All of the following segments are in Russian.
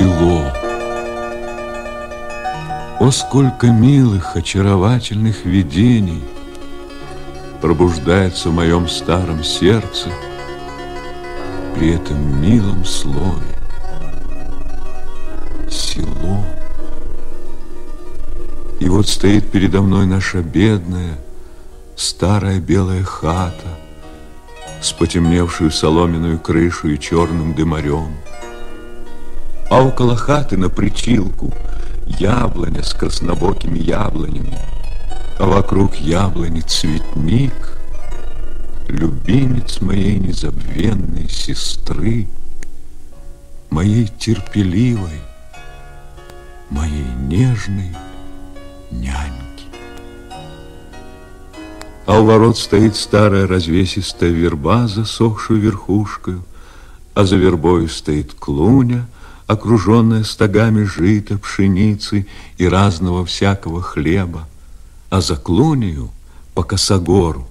село. О, сколько милых, очаровательных видений Пробуждается в моем старом сердце При этом милом слове Село. И вот стоит передо мной наша бедная, старая белая хата с потемневшую соломенную крышу и черным дымарем – а около хаты на причилку яблоня с краснобокими яблонями, а вокруг яблони цветник, любимец моей незабвенной сестры, моей терпеливой, моей нежной няньки. А у ворот стоит старая развесистая верба, засохшую верхушкою, а за вербою стоит клуня — окруженная стогами жита, пшеницы и разного всякого хлеба, а за клунью по косогору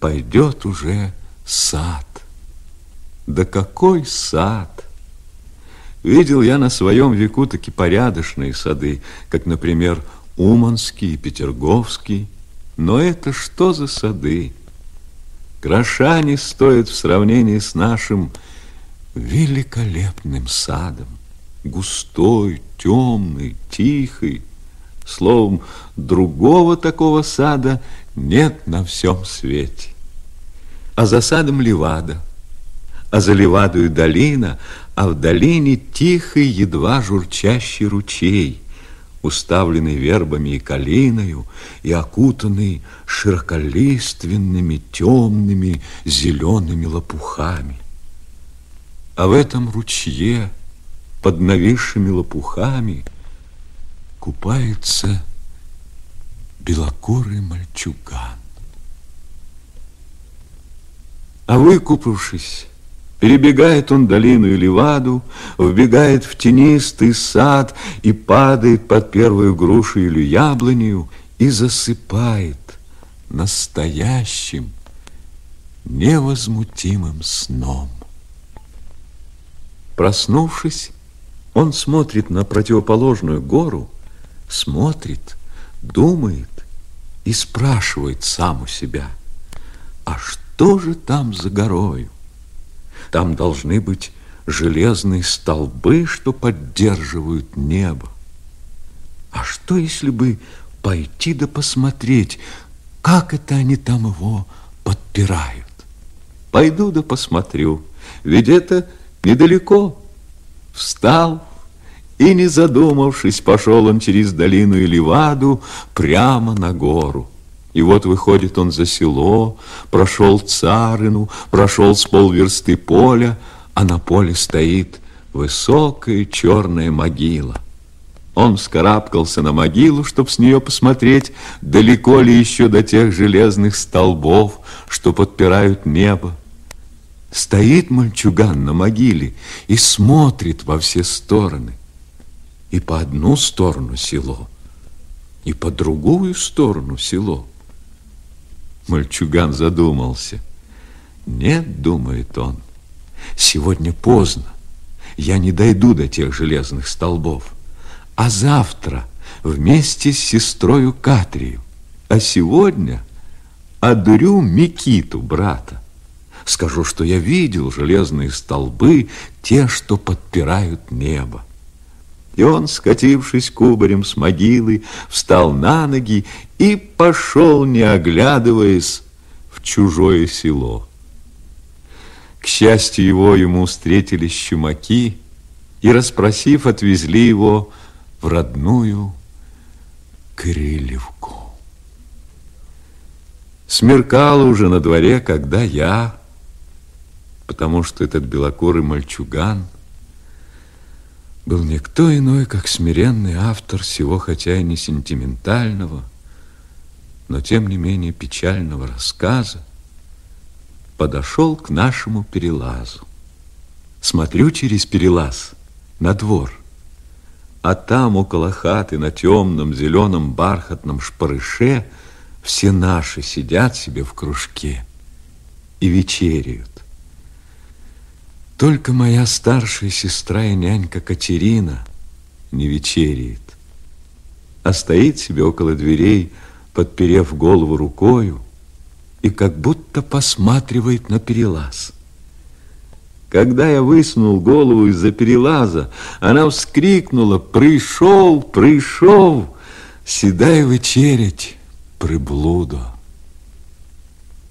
пойдет уже сад. Да какой сад! Видел я на своем веку таки порядочные сады, как, например, Уманский и Петерговский. Но это что за сады? Гроша не стоит в сравнении с нашим великолепным садом густой, темный, тихий. Словом, другого такого сада нет на всем свете. А за садом левада, а за левадою долина, а в долине тихий, едва журчащий ручей, уставленный вербами и калиною и окутанный широколиственными, темными, зелеными лопухами. А в этом ручье под нависшими лопухами купается белокурый мальчуган. А выкупавшись, перебегает он долину и леваду, вбегает в тенистый сад и падает под первую грушу или яблонью и засыпает настоящим невозмутимым сном. Проснувшись, он смотрит на противоположную гору, смотрит, думает и спрашивает сам у себя, а что же там за горою? Там должны быть железные столбы, что поддерживают небо. А что, если бы пойти да посмотреть, как это они там его подпирают? Пойду да посмотрю, ведь это недалеко. Встал, и, не задумавшись, пошел он через долину и леваду прямо на гору. И вот выходит он за село, прошел царину, прошел с полверсты поля, а на поле стоит высокая черная могила. Он вскарабкался на могилу, чтобы с нее посмотреть, далеко ли еще до тех железных столбов, что подпирают небо. Стоит мальчуган на могиле и смотрит во все стороны и по одну сторону село, и по другую сторону село. Мальчуган задумался. Нет, думает он, сегодня поздно, я не дойду до тех железных столбов, а завтра вместе с сестрою Катрию, а сегодня одурю Микиту, брата. Скажу, что я видел железные столбы, те, что подпирают небо. И он, скатившись кубарем с могилы, встал на ноги и пошел, не оглядываясь, в чужое село. К счастью его, ему встретили щумаки и, расспросив, отвезли его в родную Крылевку. Смеркало уже на дворе, когда я, потому что этот белокурый мальчуган – был никто иной, как смиренный автор всего, хотя и не сентиментального, но тем не менее печального рассказа, подошел к нашему перелазу. Смотрю через перелаз на двор, а там около хаты на темном зеленом бархатном шпарыше все наши сидят себе в кружке и вечеряют. Только моя старшая сестра и нянька Катерина не вечереет. а стоит себе около дверей, подперев голову рукою, и как будто посматривает на перелаз. Когда я высунул голову из-за перелаза, она вскрикнула «Пришел, пришел! Седай вечерять, приблудо!»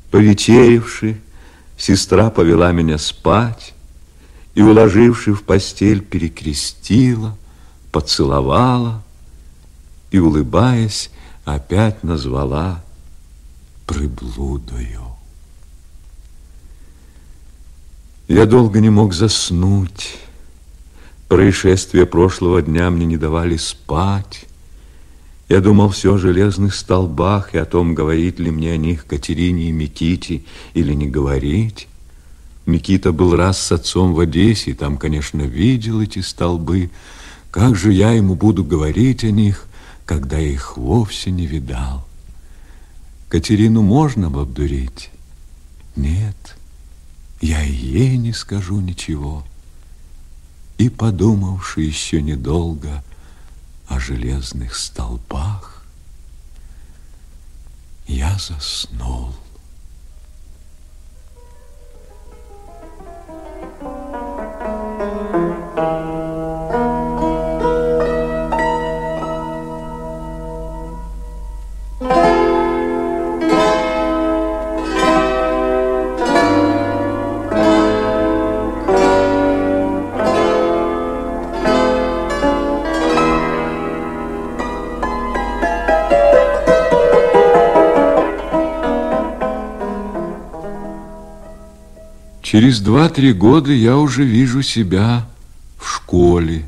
Повечеревши, сестра повела меня спать и, уложивши в постель, перекрестила, поцеловала и, улыбаясь, опять назвала приблудою. Я долго не мог заснуть. Происшествия прошлого дня мне не давали спать. Я думал все о железных столбах и о том, говорить ли мне о них Катерине и Миките или не говорить. Микита был раз с отцом в Одессе, и там, конечно, видел эти столбы. Как же я ему буду говорить о них, когда их вовсе не видал? Катерину можно обдурить? Нет я ей не скажу ничего. И, подумавши еще недолго о железных столбах, я заснул. Через два-три года я уже вижу себя в школе.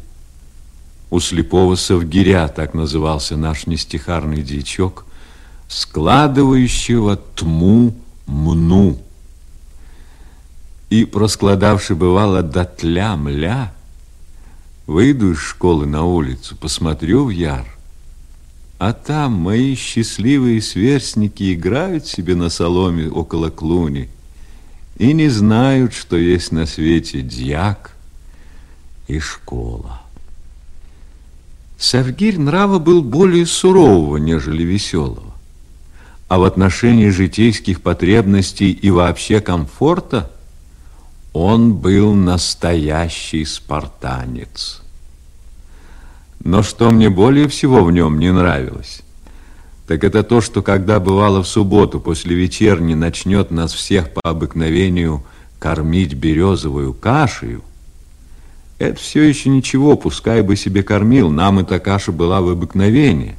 У слепого Савгиря, так назывался наш нестихарный дьячок, складывающего тму мну. И проскладавший бывало до тля-мля, выйду из школы на улицу, посмотрю в яр, а там мои счастливые сверстники играют себе на соломе около клуни, и не знают, что есть на свете дьяк и школа. Савгирь нрава был более сурового, нежели веселого. А в отношении житейских потребностей и вообще комфорта он был настоящий спартанец. Но что мне более всего в нем не нравилось, так это то, что когда бывало в субботу после вечерни начнет нас всех по обыкновению кормить березовую кашею, это все еще ничего, пускай бы себе кормил, нам эта каша была в обыкновении.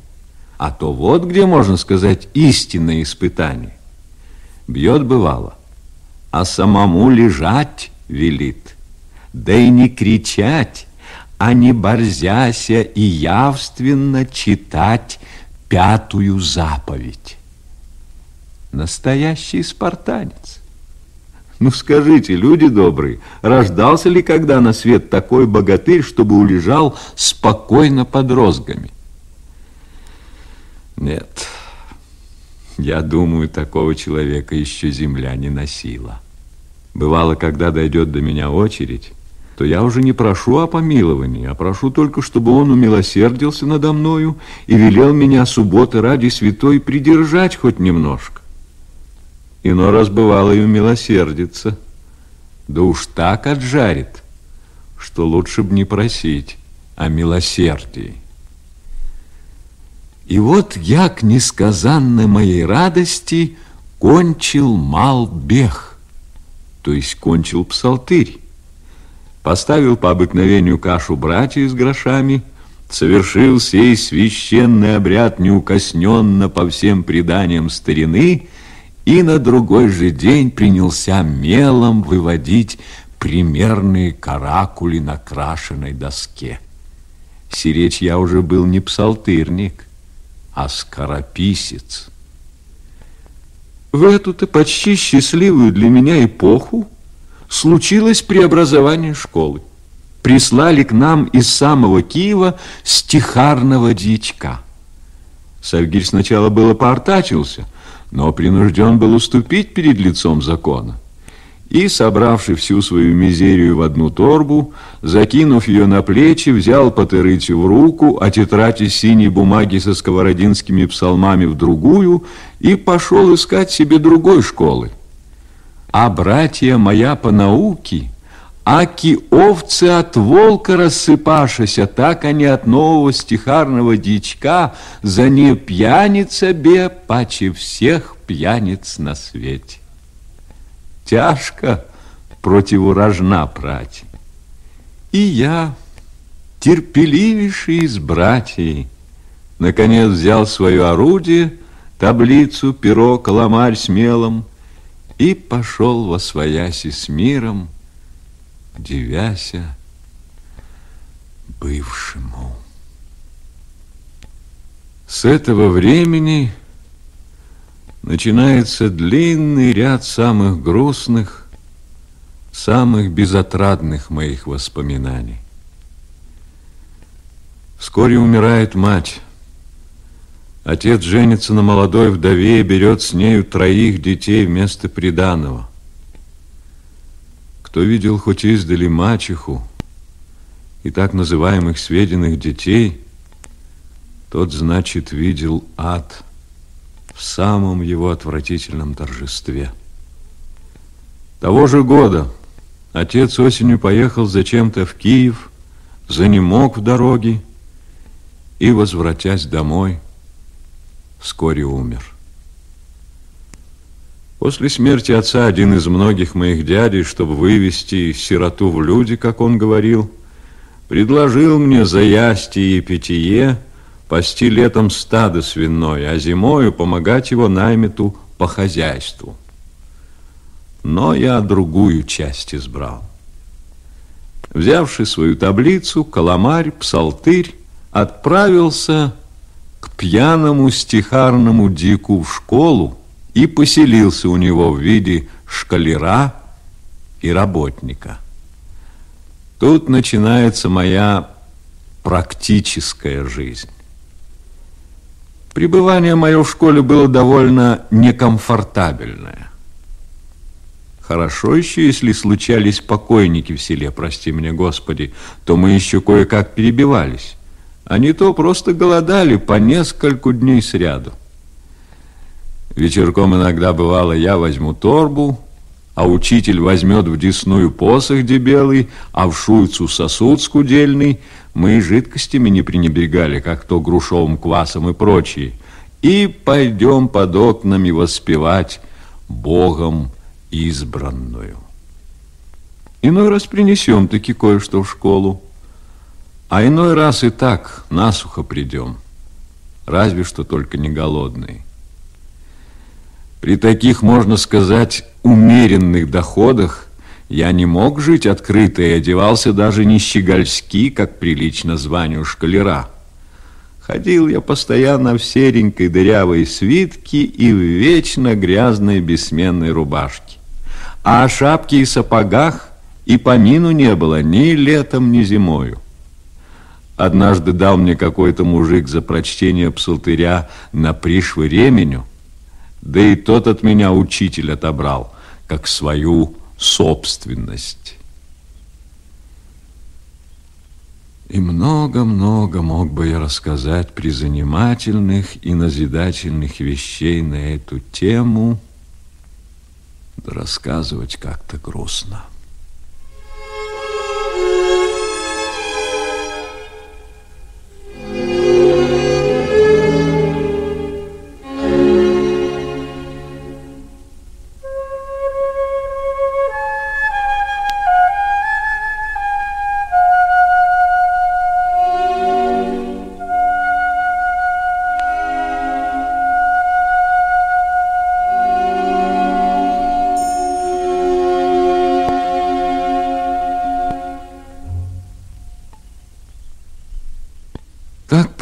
А то вот где, можно сказать, истинное испытание. Бьет бывало, а самому лежать велит, да и не кричать, а не борзяся и явственно читать пятую заповедь. Настоящий спартанец. Ну, скажите, люди добрые, рождался ли когда на свет такой богатырь, чтобы улежал спокойно под розгами? Нет, я думаю, такого человека еще земля не носила. Бывало, когда дойдет до меня очередь, то я уже не прошу о помиловании, а прошу только, чтобы он умилосердился надо мною и велел меня субботы ради святой придержать хоть немножко. Ино раз бывало и умилосердиться, да уж так отжарит, что лучше б не просить о милосердии. И вот я к несказанной моей радости кончил малбег, то есть кончил псалтырь поставил по обыкновению кашу братья с грошами, совершил сей священный обряд неукосненно по всем преданиям старины и на другой же день принялся мелом выводить примерные каракули на крашеной доске. Сиречь я уже был не псалтырник, а скорописец. В эту-то почти счастливую для меня эпоху случилось преобразование школы. Прислали к нам из самого Киева стихарного дьячка. Савгирь сначала было поортачился, но принужден был уступить перед лицом закона. и, собравши всю свою мизерию в одну торбу, закинув ее на плечи, взял Патерытию в руку, а тетрадь из синей бумаги со сковородинскими псалмами в другую и пошел искать себе другой школы. А братья моя по науке, аки овцы от волка рассыпашася, так они от нового стихарного дичка за не пьяница бе, паче всех пьяниц на свете тяжко противорожна прать. И я, терпеливейший из братьей, наконец взял свое орудие, таблицу, перо, каламарь с и пошел во свояси с миром, девяся бывшему. С этого времени начинается длинный ряд самых грустных, самых безотрадных моих воспоминаний. Вскоре умирает мать. Отец женится на молодой вдове и берет с нею троих детей вместо приданого. Кто видел хоть издали мачеху и так называемых сведенных детей, тот, значит, видел ад – в самом его отвратительном торжестве. Того же года отец осенью поехал зачем-то в Киев, занемог в дороге и, возвратясь домой, вскоре умер. После смерти отца один из многих моих дядей, чтобы вывести сироту в люди, как он говорил, предложил мне за ястие и питье – пасти летом стадо свиное, а зимою помогать его наймиту по хозяйству. Но я другую часть избрал. Взявши свою таблицу, каламарь, псалтырь, отправился к пьяному стихарному дику в школу и поселился у него в виде шкалера и работника. Тут начинается моя практическая жизнь. Пребывание мое в школе было довольно некомфортабельное. Хорошо еще, если случались покойники в селе, прости меня, Господи, то мы еще кое-как перебивались. Не то просто голодали по нескольку дней сряду. Вечерком иногда бывало, я возьму торбу, а учитель возьмет в десную посох дебелый, а в шуйцу сосуд скудельный – мы и жидкостями не пренебрегали, как то грушовым квасом и прочие. И пойдем под окнами воспевать Богом избранную. Иной раз принесем таки кое-что в школу, а иной раз и так насухо придем, разве что только не голодные. При таких, можно сказать, умеренных доходах я не мог жить открыто и одевался даже не щегольски, как прилично званию шкалера. Ходил я постоянно в серенькой дырявой свитке и в вечно грязной бессменной рубашке. А о шапке и сапогах и помину не было ни летом, ни зимою. Однажды дал мне какой-то мужик за прочтение псалтыря на пришвы ременю, да и тот от меня учитель отобрал, как свою собственность. И много-много мог бы я рассказать призанимательных и назидательных вещей на эту тему, да рассказывать как-то грустно.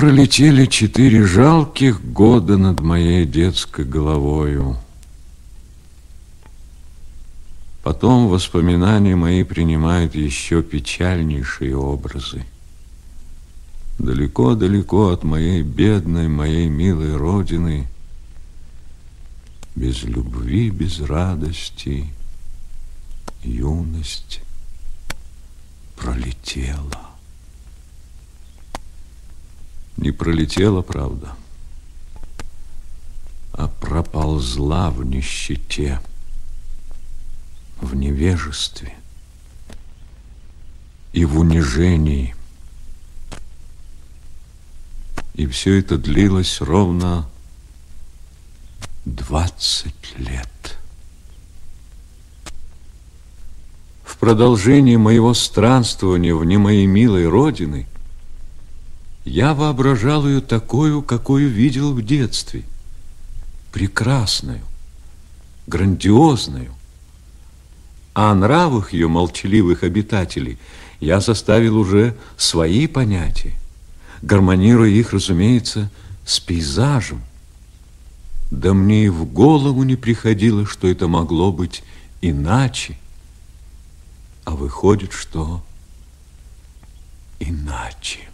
Пролетели четыре жалких года над моей детской головою. Потом воспоминания мои принимают еще печальнейшие образы. Далеко-далеко от моей бедной, моей милой родины, без любви, без радости, юность пролетела. Не пролетела, правда, а проползла в нищете, в невежестве и в унижении. И все это длилось ровно двадцать лет. В продолжении моего странствования вне моей милой родины – я воображал ее такую, какую видел в детстве. Прекрасную, грандиозную. А о нравах ее молчаливых обитателей я составил уже свои понятия, гармонируя их, разумеется, с пейзажем. Да мне и в голову не приходило, что это могло быть иначе. А выходит, что иначе.